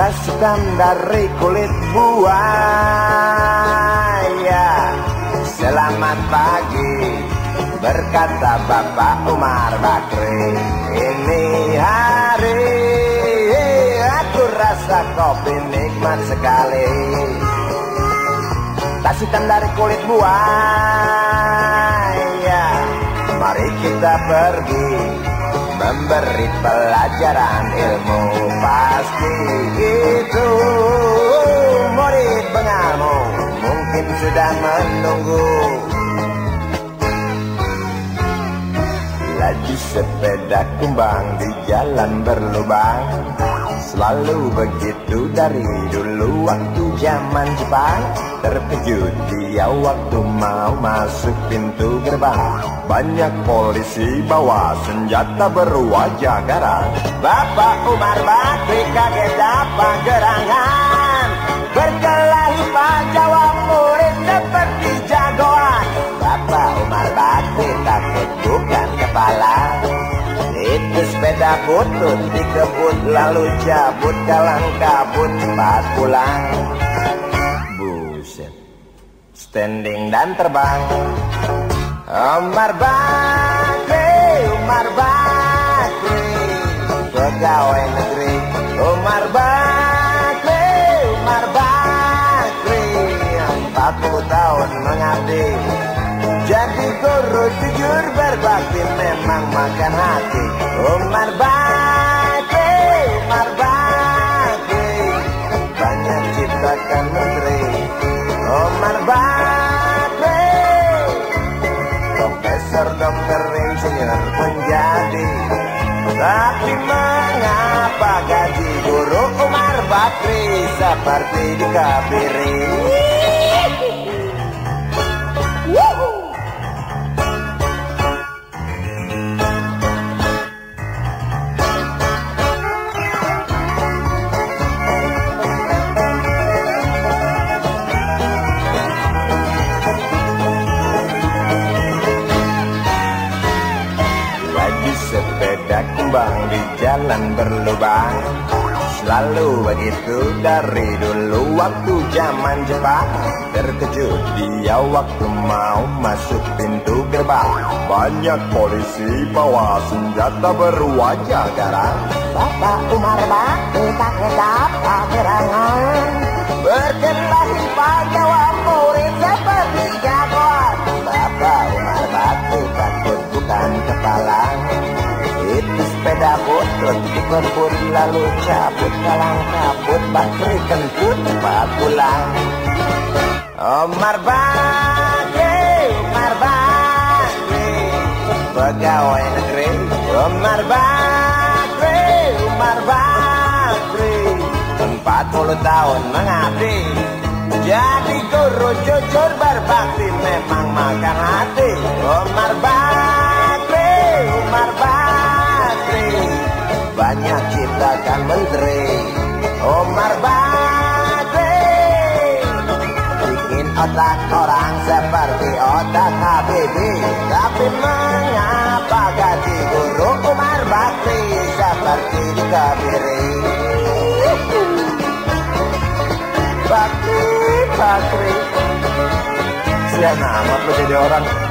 hitam dari kulit buaya. Selamat pagi berkata Bapak Umar Bakri. Ini hari aku rasa kopi nikmat sekali. Tas dari kulit buaya. Mari kita pergi memberi pelajaran ilmu. Pasti itu murid bengamu. Mungkin sudah menunggu. Laju sepeda kumbang di jalan berlubang Selalu begitu dari dulu waktu zaman Jepang. Terkejut dia waktu mau masuk pintu gerbang. Banyak polisi bawa senjata berwajah garang. Bapak Umar Bakri kaget apa gerangan. Berkelahi Pak jawab murid seperti jagoan. Bapak Umar Bakri takut bukan kepala itu sepeda butut dikebut lalu cabut kalang kabut cepat pulang. Buset. Standing dan terbang. Umar Bakri Umar Bakri Pegawai negeri. Umar Bakri Umar Bakri 40 tahun mengabdi. Jadi guru jujur berbakti memang makan hati Bakri Seperti dikabiri Woohoo! sepeda kumbang di jalan berlubang Selalu begitu dari dulu waktu zaman Jepang Terkejut dia waktu mau masuk pintu gerbang. Banyak polisi bawa senjata berwajah garang. Bapak Umar Bakri pakai apa gerangan butut dikebut lalu cabut kalang kabut Bakri kentut cepat pulang. Omar Bakri, Omar Bakri Pegawai negeri. Omar Bakri, Omar Bakri Empat puluh tahun mengabdi. Jadi guru jujur berbakti Memang makan hati. Omar Bakri, Omar Bakri Banyak ciptakan menteri. Omar Bakri Bikin otak orang seperti otak Habibie. Tapi mengapa gaji guru Umar Bakri Seperti dikabiri Bakri, Bakri. Sian amat lo jadi orang